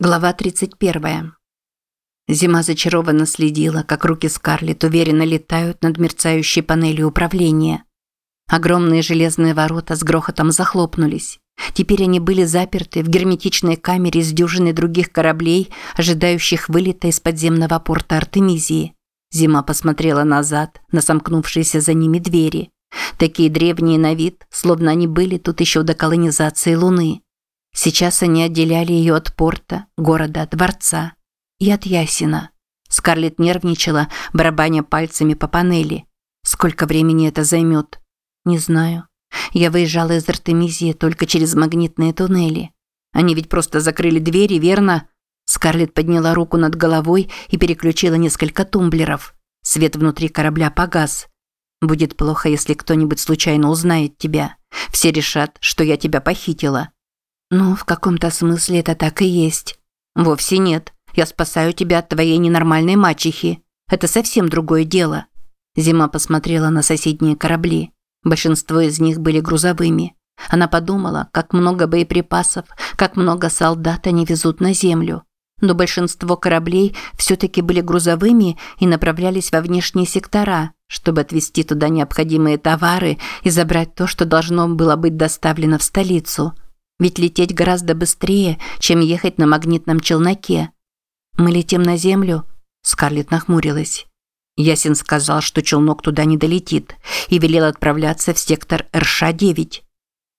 Глава 31. Зима зачарованно следила, как руки Скарлетт уверенно летают над мерцающей панелью управления. Огромные железные ворота с грохотом захлопнулись. Теперь они были заперты в герметичной камере с дюжиной других кораблей, ожидающих вылета из подземного порта Артемизии. Зима посмотрела назад на сомкнувшиеся за ними двери. Такие древние на вид, словно они были тут еще до колонизации Луны. Сейчас они отделяли ее от порта, города, дворца и от Ясина. Скарлетт нервничала, барабаня пальцами по панели. Сколько времени это займет? Не знаю. Я выезжала из Артемизии только через магнитные туннели. Они ведь просто закрыли двери, верно? Скарлетт подняла руку над головой и переключила несколько тумблеров. Свет внутри корабля погас. Будет плохо, если кто-нибудь случайно узнает тебя. Все решат, что я тебя похитила. Ну, в каком-то смысле это так и есть. Вовсе нет. Я спасаю тебя от твоей ненормальной мачехи. Это совсем другое дело. Зима посмотрела на соседние корабли. Большинство из них были грузовыми. Она подумала, как много боеприпасов, как много солдат они везут на землю. Но большинство кораблей все-таки были грузовыми и направлялись во внешние сектора, чтобы отвезти туда необходимые товары и забрать то, что должно было быть доставлено в столицу – ведь лететь гораздо быстрее, чем ехать на магнитном челноке. Мы летим на землю? Скарлетт нахмурилась. Ясин сказал, что челнок туда не долетит, и велел отправляться в сектор РШ-9.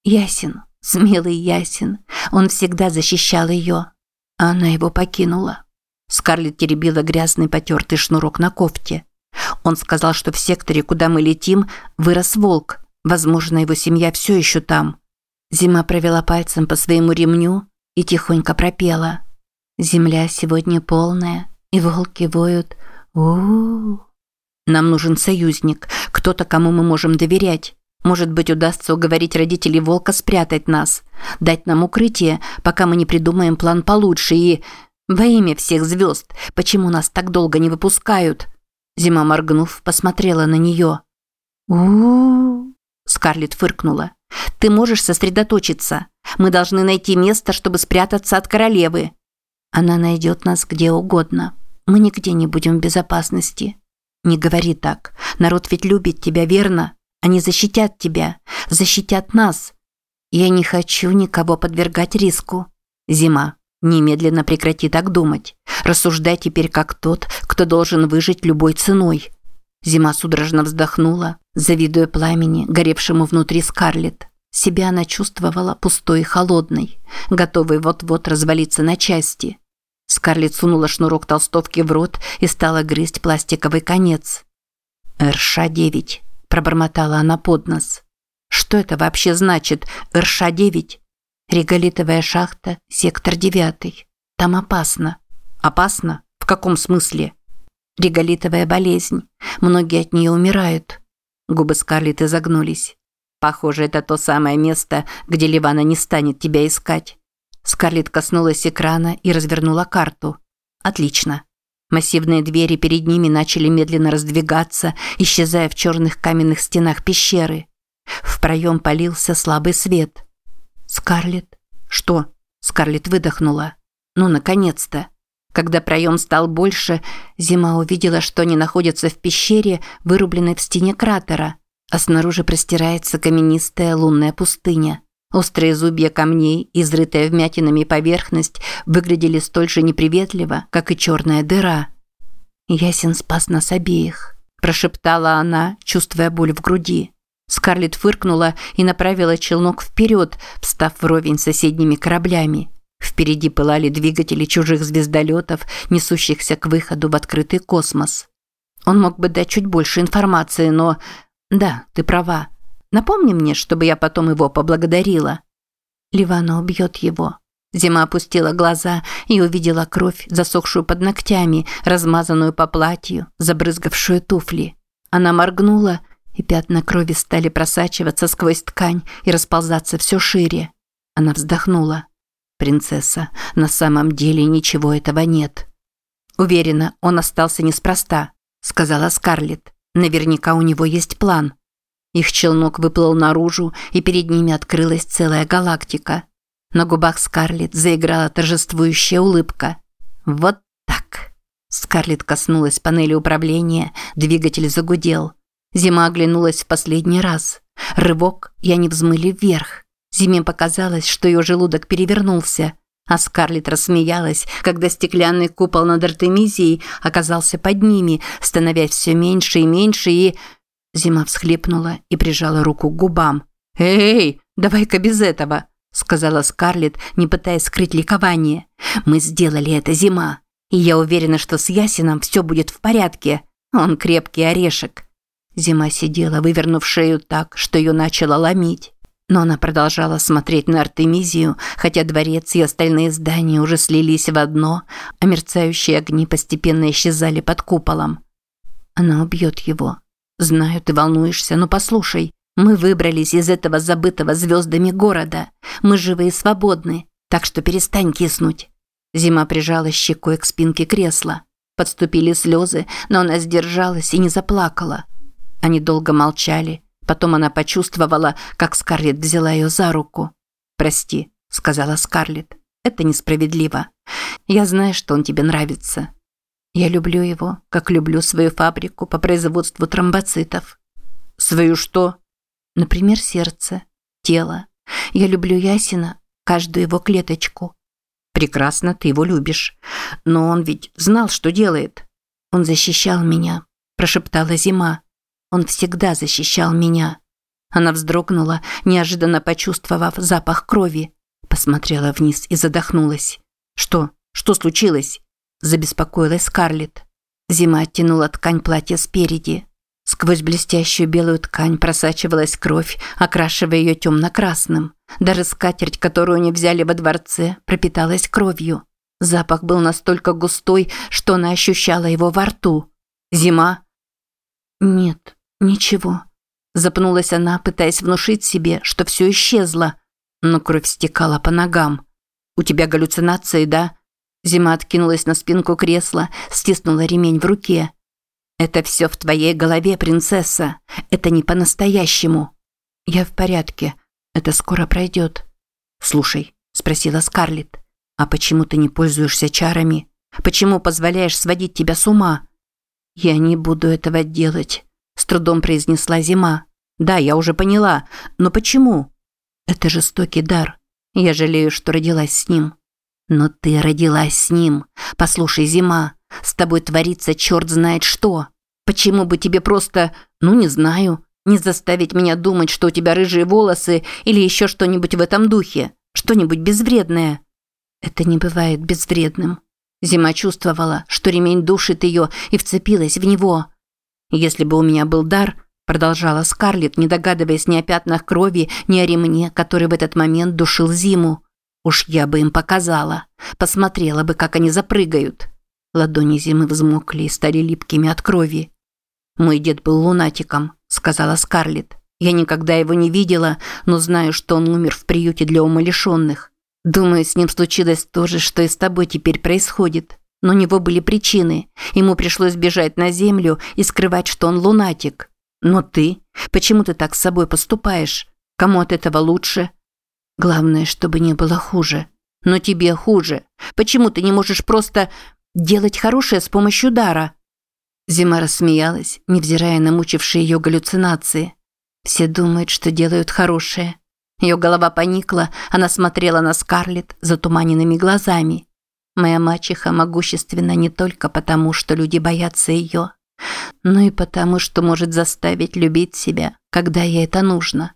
Ясин, смелый Ясин, он всегда защищал ее. А она его покинула. Скарлетт теребила грязный потертый шнурок на кофте. Он сказал, что в секторе, куда мы летим, вырос волк. Возможно, его семья все еще там. Зима провела пальцем по своему ремню и тихонько пропела. «Земля сегодня полная, и волки воют. у у, -у. Нам нужен союзник, кто-то, кому мы можем доверять. Может быть, удастся уговорить родителей волка спрятать нас, дать нам укрытие, пока мы не придумаем план получше и... Во имя всех звезд, почему нас так долго не выпускают?» Зима, моргнув, посмотрела на нее. у у Скарлетт фыркнула. Ты можешь сосредоточиться. Мы должны найти место, чтобы спрятаться от королевы. Она найдет нас где угодно. Мы нигде не будем в безопасности. Не говори так. Народ ведь любит тебя, верно? Они защитят тебя, защитят нас. Я не хочу никого подвергать риску. Зима. Немедленно прекрати так думать. Рассуждай теперь как тот, кто должен выжить любой ценой. Зима судорожно вздохнула, завидуя пламени, горевшему внутри Скарлетт. Себя она чувствовала пустой и холодной, готовой вот-вот развалиться на части. Скарлетт сунула шнурок толстовки в рот и стала грызть пластиковый конец. «РШ-9», – пробормотала она под нос. «Что это вообще значит, РШ-9?» «Реголитовая шахта, сектор 9. Там опасно». «Опасно? В каком смысле?» «Реголитовая болезнь. Многие от нее умирают». Губы Скарлетт изогнулись. Похоже, это то самое место, где Ливана не станет тебя искать. Скарлетт коснулась экрана и развернула карту. Отлично. Массивные двери перед ними начали медленно раздвигаться, исчезая в черных каменных стенах пещеры. В проем полился слабый свет. «Скарлетт?» «Что?» Скарлетт выдохнула. «Ну, наконец-то!» Когда проем стал больше, Зима увидела, что они находятся в пещере, вырубленной в стене кратера а снаружи простирается каменистая лунная пустыня. Острые зубья камней, изрытая вмятинами поверхность, выглядели столь же неприветливо, как и черная дыра. «Ясен спас нас обеих», – прошептала она, чувствуя боль в груди. Скарлетт фыркнула и направила челнок вперед, встав вровень с соседними кораблями. Впереди пылали двигатели чужих звездолетов, несущихся к выходу в открытый космос. Он мог бы дать чуть больше информации, но да, ты права. Напомни мне, чтобы я потом его поблагодарила. Ливана убьет его. Зима опустила глаза и увидела кровь, засохшую под ногтями, размазанную по платью, забрызгавшую туфли. Она моргнула, и пятна крови стали просачиваться сквозь ткань и расползаться все шире. Она вздохнула. «Принцесса, на самом деле ничего этого нет». «Уверена, он остался неспроста», – сказала Скарлетт. Наверняка у него есть план. Их челнок выплыл наружу, и перед ними открылась целая галактика. На губах Скарлетт заиграла торжествующая улыбка. «Вот так!» Скарлетт коснулась панели управления, двигатель загудел. Зима оглянулась в последний раз. Рывок, и они взмыли вверх. Зиме показалось, что ее желудок перевернулся, а Скарлетт рассмеялась, когда стеклянный купол над Артемизией оказался под ними, становясь все меньше и меньше, и... Зима всхлипнула и прижала руку к губам. «Эй, давай-ка без этого!» – сказала Скарлетт, не пытаясь скрыть ликование. «Мы сделали это, Зима, и я уверена, что с Ясином все будет в порядке. Он крепкий орешек». Зима сидела, вывернув шею так, что ее начало ломить. Но она продолжала смотреть на Артемизию, хотя дворец и остальные здания уже слились в одно, а мерцающие огни постепенно исчезали под куполом. Она убьет его. Знаю, ты волнуешься, но послушай. Мы выбрались из этого забытого звездами города. Мы живы и свободны, так что перестань киснуть. Зима прижала щекой к спинке кресла. Подступили слезы, но она сдержалась и не заплакала. Они долго молчали. Потом она почувствовала, как Скарлетт взяла ее за руку. «Прости», – сказала Скарлетт. «Это несправедливо. Я знаю, что он тебе нравится. Я люблю его, как люблю свою фабрику по производству тромбоцитов». «Свою что?» Например, сердце, тело. Я люблю Ясина, каждую его клеточку. Прекрасно, ты его любишь. Но он ведь знал, что делает. Он защищал меня, прошептала Зима. Он всегда защищал меня. Она вздрогнула, неожиданно почувствовав запах крови. Посмотрела вниз и задохнулась. «Что? Что случилось?» Забеспокоилась Скарлетт. Зима оттянула ткань платья спереди. Сквозь блестящую белую ткань просачивалась кровь, окрашивая ее темно-красным. Даже скатерть, которую они взяли во дворце, пропиталась кровью. Запах был настолько густой, что она ощущала его во рту. «Зима?» «Нет, ничего». Запнулась она, пытаясь внушить себе, что все исчезло. Но кровь стекала по ногам. «У тебя галлюцинации, да?» Зима откинулась на спинку кресла, стиснула ремень в руке. «Это все в твоей голове, принцесса. Это не по-настоящему». «Я в порядке. Это скоро пройдет». «Слушай», – спросила Скарлетт, – «а почему ты не пользуешься чарами? Почему позволяешь сводить тебя с ума?» «Я не буду этого делать», – с трудом произнесла Зима. «Да, я уже поняла. Но почему?» «Это жестокий дар. Я жалею, что родилась с ним». «Но ты родилась с ним. Послушай, Зима, с тобой творится черт знает что. Почему бы тебе просто, ну не знаю, не заставить меня думать, что у тебя рыжие волосы или еще что-нибудь в этом духе? Что-нибудь безвредное?» «Это не бывает безвредным». Зима чувствовала, что ремень душит ее и вцепилась в него. «Если бы у меня был дар», продолжала Скарлетт, не догадываясь ни о пятнах крови, ни о ремне, который в этот момент душил Зиму. «Уж я бы им показала. Посмотрела бы, как они запрыгают». Ладони зимы взмокли и стали липкими от крови. «Мой дед был лунатиком», – сказала Скарлетт. «Я никогда его не видела, но знаю, что он умер в приюте для умалишенных. Думаю, с ним случилось то же, что и с тобой теперь происходит. Но у него были причины. Ему пришлось бежать на землю и скрывать, что он лунатик. Но ты? Почему ты так с собой поступаешь? Кому от этого лучше? Главное, чтобы не было хуже. Но тебе хуже. Почему ты не можешь просто Делать хорошее с помощью дара. Зима рассмеялась, невзирая на мучившие ее галлюцинации. Все думают, что делают хорошее. Ее голова поникла, она смотрела на Скарлетт затуманенными глазами. Моя мачеха могущественна не только потому, что люди боятся ее, но и потому, что может заставить любить себя, когда ей это нужно.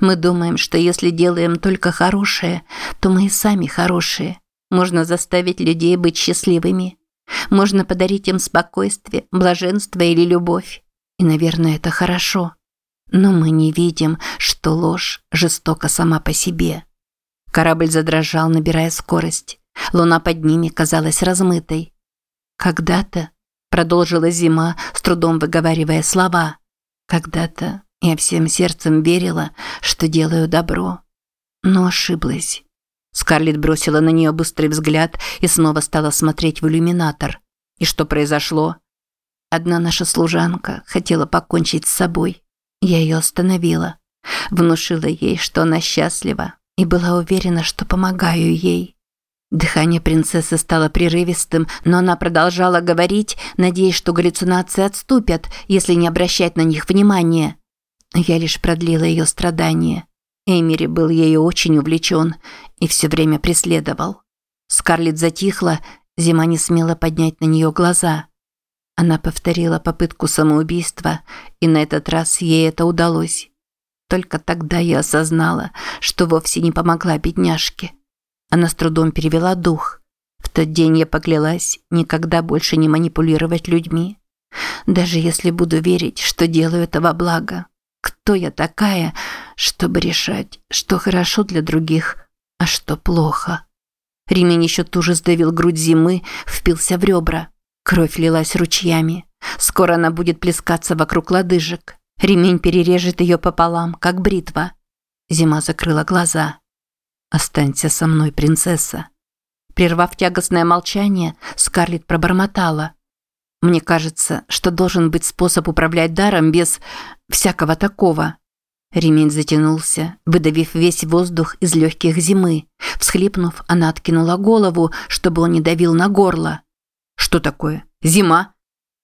Мы думаем, что если делаем только хорошее, то мы и сами хорошие. Можно заставить людей быть счастливыми. Можно подарить им спокойствие, блаженство или любовь. И, наверное, это хорошо. Но мы не видим, что ложь жестока сама по себе. Корабль задрожал, набирая скорость. Луна под ними казалась размытой. «Когда-то», – продолжила зима, с трудом выговаривая слова, «когда-то я всем сердцем верила, что делаю добро, но ошиблась. Скарлетт бросила на нее быстрый взгляд и снова стала смотреть в иллюминатор. И что произошло? Одна наша служанка хотела покончить с собой. Я ее остановила. Внушила ей, что она счастлива, и была уверена, что помогаю ей. Дыхание принцессы стало прерывистым, но она продолжала говорить, надеясь, что галлюцинации отступят, если не обращать на них внимания. Я лишь продлила ее страдания. Эмири был ею очень увлечен и все время преследовал. Скарлетт затихла, зима не смела поднять на нее глаза. Она повторила попытку самоубийства, и на этот раз ей это удалось. Только тогда я осознала, что вовсе не помогла бедняжке. Она с трудом перевела дух. В тот день я поклялась никогда больше не манипулировать людьми. Даже если буду верить, что делаю это во благо. Кто я такая, чтобы решать, что хорошо для других, а что плохо? Ремень еще туже сдавил грудь зимы, впился в ребра. Кровь лилась ручьями. Скоро она будет плескаться вокруг лодыжек. Ремень перережет ее пополам, как бритва. Зима закрыла глаза. «Останься со мной, принцесса». Прервав тягостное молчание, Скарлетт пробормотала. «Мне кажется, что должен быть способ управлять даром без всякого такого». Ремень затянулся, выдавив весь воздух из легких зимы. Всхлипнув, она откинула голову, чтобы он не давил на горло. «Что такое? Зима?»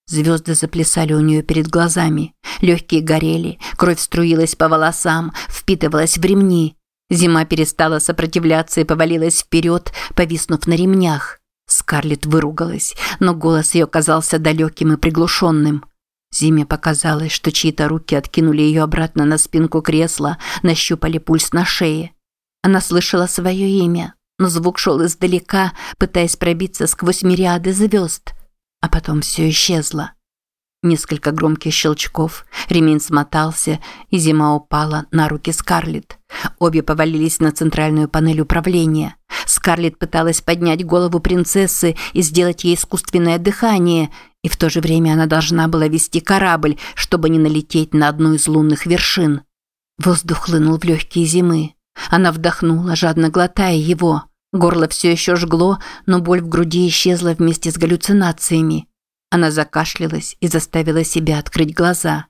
Звезды заплясали у нее перед глазами. Легкие горели, кровь струилась по волосам, впитывалась в ремни. Зима перестала сопротивляться и повалилась вперед, повиснув на ремнях. Скарлетт выругалась, но голос ее казался далеким и приглушенным. Зиме показалось, что чьи-то руки откинули ее обратно на спинку кресла, нащупали пульс на шее. Она слышала свое имя, но звук шел издалека, пытаясь пробиться сквозь мириады звезд – а потом все исчезло. Несколько громких щелчков, ремень смотался, и зима упала на руки Скарлетт. Обе повалились на центральную панель управления. Скарлетт пыталась поднять голову принцессы и сделать ей искусственное дыхание, и в то же время она должна была вести корабль, чтобы не налететь на одну из лунных вершин. Воздух хлынул в легкие зимы. Она вдохнула, жадно глотая его. Горло все еще жгло, но боль в груди исчезла вместе с галлюцинациями. Она закашлялась и заставила себя открыть глаза.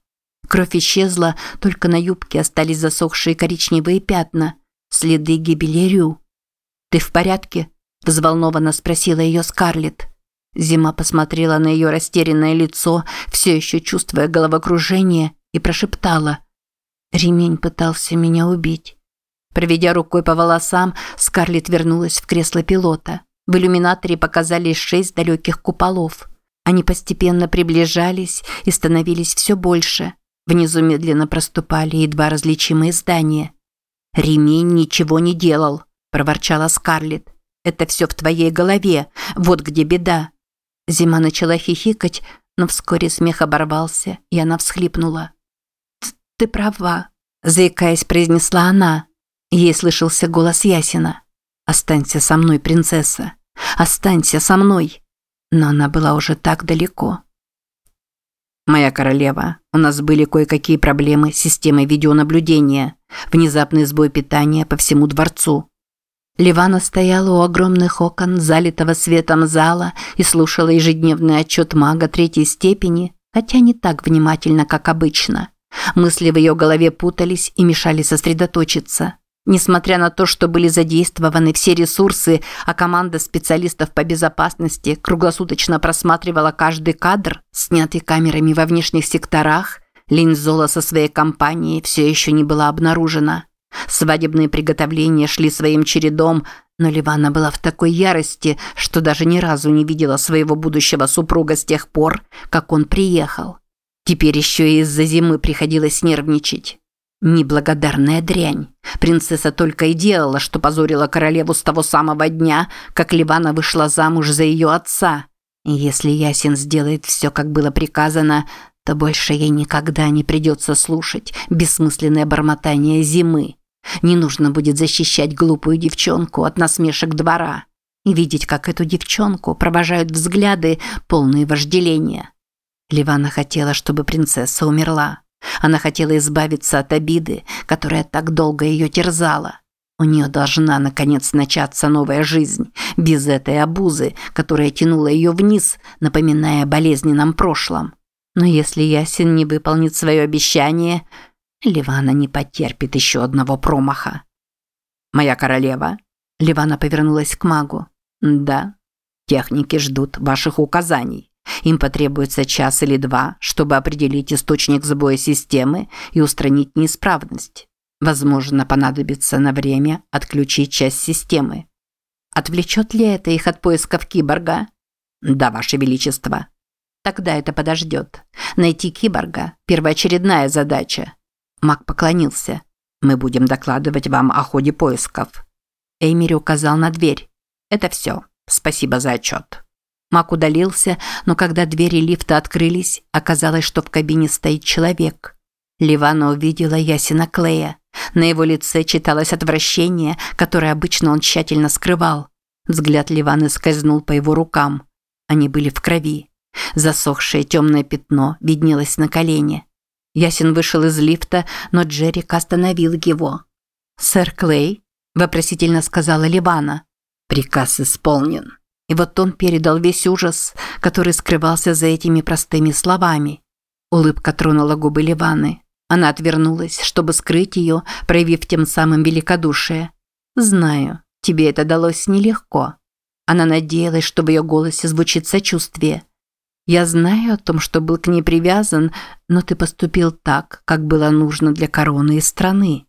Кровь исчезла, только на юбке остались засохшие коричневые пятна, следы гибели Рю. «Ты в порядке?» – взволнованно спросила ее Скарлетт. Зима посмотрела на ее растерянное лицо, все еще чувствуя головокружение, и прошептала. «Ремень пытался меня убить». Проведя рукой по волосам, Скарлетт вернулась в кресло пилота. В иллюминаторе показались шесть далеких куполов. Они постепенно приближались и становились все больше. Внизу медленно проступали едва различимые здания. «Ремень ничего не делал», – проворчала Скарлетт. «Это все в твоей голове. Вот где беда». Зима начала хихикать, но вскоре смех оборвался, и она всхлипнула. «Ты права», – заикаясь, произнесла она. Ей слышался голос Ясина. «Останься со мной, принцесса! Останься со мной!» Но она была уже так далеко. «Моя королева, у нас были кое-какие проблемы с системой видеонаблюдения. Внезапный сбой питания по всему дворцу». Ливана стояла у огромных окон, залитого светом зала, и слушала ежедневный отчет мага третьей степени, хотя не так внимательно, как обычно. Мысли в ее голове путались и мешали сосредоточиться. Несмотря на то, что были задействованы все ресурсы, а команда специалистов по безопасности круглосуточно просматривала каждый кадр, снятый камерами во внешних секторах, Линзола со своей компанией все еще не была обнаружена. Свадебные приготовления шли своим чередом, но Ливана была в такой ярости, что даже ни разу не видела своего будущего супруга с тех пор, как он приехал. Теперь еще и из-за зимы приходилось нервничать. Неблагодарная дрянь. Принцесса только и делала, что позорила королеву с того самого дня, как Ливана вышла замуж за ее отца. Если Ясин сделает все, как было приказано, то больше ей никогда не придется слушать бессмысленное бормотание зимы. Не нужно будет защищать глупую девчонку от насмешек двора и видеть, как эту девчонку провожают взгляды, полные вожделения. Ливана хотела, чтобы принцесса умерла. Она хотела избавиться от обиды, которая так долго ее терзала. У нее должна, наконец, начаться новая жизнь, без этой обузы, которая тянула ее вниз, напоминая о болезненном прошлом. Но если Ясин не выполнит свое обещание, Ливана не потерпит еще одного промаха. Моя королева?» Ливана повернулась к магу. «Да. Техники ждут ваших указаний. Им потребуется час или два, чтобы определить источник сбоя системы и устранить неисправность. Возможно, понадобится на время отключить часть системы. Отвлечет ли это их от поисков киборга? Да, Ваше Величество. Тогда это подождет. Найти киборга – первоочередная задача. Мак поклонился. Мы будем докладывать вам о ходе поисков. Эймери указал на дверь. Это все. Спасибо за отчет. Мак удалился, но когда двери лифта открылись, оказалось, что в кабине стоит человек. Ливана увидела Ясина Клея. На его лице читалось отвращение, которое обычно он тщательно скрывал. Взгляд Ливаны скользнул по его рукам. Они были в крови. Засохшее темное пятно виднелось на колене. Ясин вышел из лифта, но Джерик остановил его. «Сэр Клей?» – вопросительно сказала Ливана. «Приказ исполнен». И вот он передал весь ужас, который скрывался за этими простыми словами. Улыбка тронула губы Ливаны. Она отвернулась, чтобы скрыть ее, проявив тем самым великодушие. «Знаю, тебе это далось нелегко». Она надеялась, что в ее голосе звучит сочувствие. «Я знаю о том, что был к ней привязан, но ты поступил так, как было нужно для короны и страны».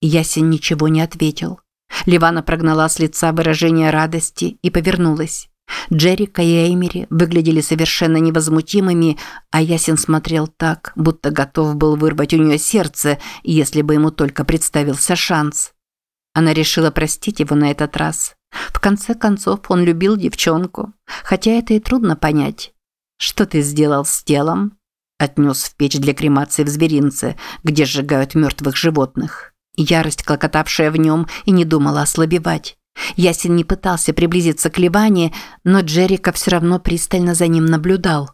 Ясен ничего не ответил. Ливана прогнала с лица выражение радости и повернулась. Джерика и Эймери выглядели совершенно невозмутимыми, а Ясин смотрел так, будто готов был вырвать у нее сердце, если бы ему только представился шанс. Она решила простить его на этот раз. В конце концов, он любил девчонку, хотя это и трудно понять. «Что ты сделал с телом?» Отнес в печь для кремации в зверинце, где сжигают мертвых животных. Ярость, клокотавшая в нем, и не думала ослабевать. Ясен не пытался приблизиться к Ливане, но Джерика все равно пристально за ним наблюдал.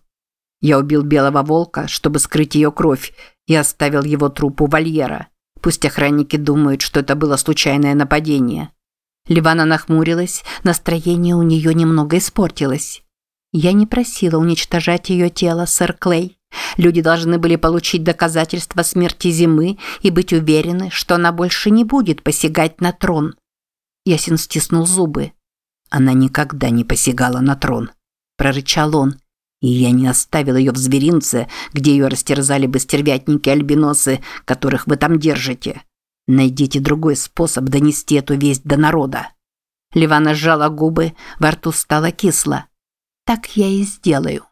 Я убил белого волка, чтобы скрыть ее кровь, и оставил его труп у вольера. Пусть охранники думают, что это было случайное нападение. Ливана нахмурилась, настроение у нее немного испортилось. Я не просила уничтожать ее тело, сэр Клей. Люди должны были получить доказательства смерти Зимы и быть уверены, что она больше не будет посягать на трон. Ясин стиснул зубы. Она никогда не посягала на трон, прорычал он. И я не оставил ее в зверинце, где ее растерзали бы стервятники-альбиносы, которых вы там держите. Найдите другой способ донести эту весть до народа. Ливана сжала губы, во рту стало кисло. Так я и сделаю.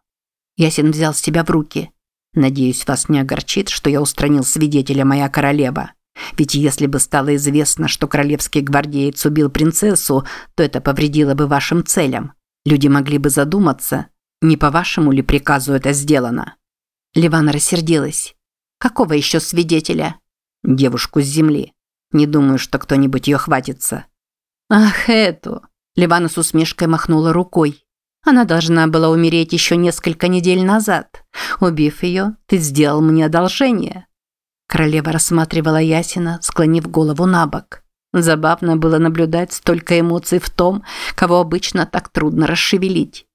Ясин взял себя в руки. Надеюсь, вас не огорчит, что я устранил свидетеля моя королева. Ведь если бы стало известно, что королевский гвардеец убил принцессу, то это повредило бы вашим целям. Люди могли бы задуматься, не по вашему ли приказу это сделано. Ливана рассердилась. Какого еще свидетеля? Девушку с земли. Не думаю, что кто-нибудь ее хватится. Ах, эту. Ливана с усмешкой махнула рукой. Она должна была умереть еще несколько недель назад. Убив ее, ты сделал мне одолжение. Королева рассматривала Ясина, склонив голову на бок. Забавно было наблюдать столько эмоций в том, кого обычно так трудно расшевелить.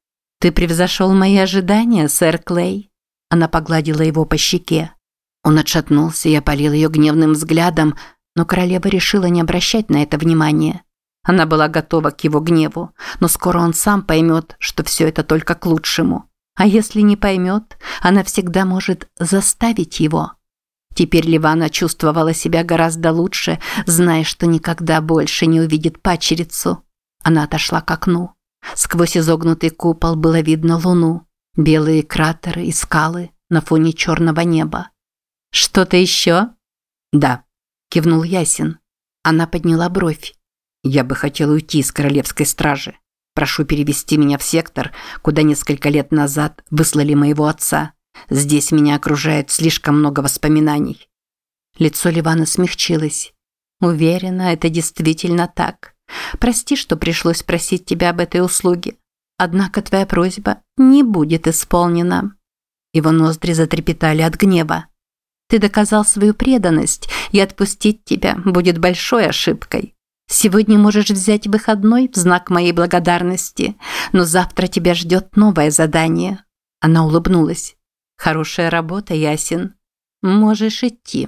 «Ты превзошел мои ожидания, сэр Клей?» Она погладила его по щеке. Он отшатнулся и опалил ее гневным взглядом, но королева решила не обращать на это внимания. Она была готова к его гневу, но скоро он сам поймет, что все это только к лучшему. А если не поймет, она всегда может заставить его. Теперь Ливана чувствовала себя гораздо лучше, зная, что никогда больше не увидит пачерицу. Она отошла к окну. Сквозь изогнутый купол было видно луну, белые кратеры и скалы на фоне черного неба. «Что-то еще?» «Да», – кивнул Ясин. Она подняла бровь. «Я бы хотел уйти из королевской стражи. Прошу перевести меня в сектор, куда несколько лет назад выслали моего отца. Здесь меня окружает слишком много воспоминаний. Лицо Ливана смягчилось. Уверена, это действительно так. Прости, что пришлось просить тебя об этой услуге. Однако твоя просьба не будет исполнена. Его ноздри затрепетали от гнева. Ты доказал свою преданность, и отпустить тебя будет большой ошибкой. Сегодня можешь взять выходной в знак моей благодарности, но завтра тебя ждет новое задание. Она улыбнулась. Хорошая работа, Ясин. Можешь идти.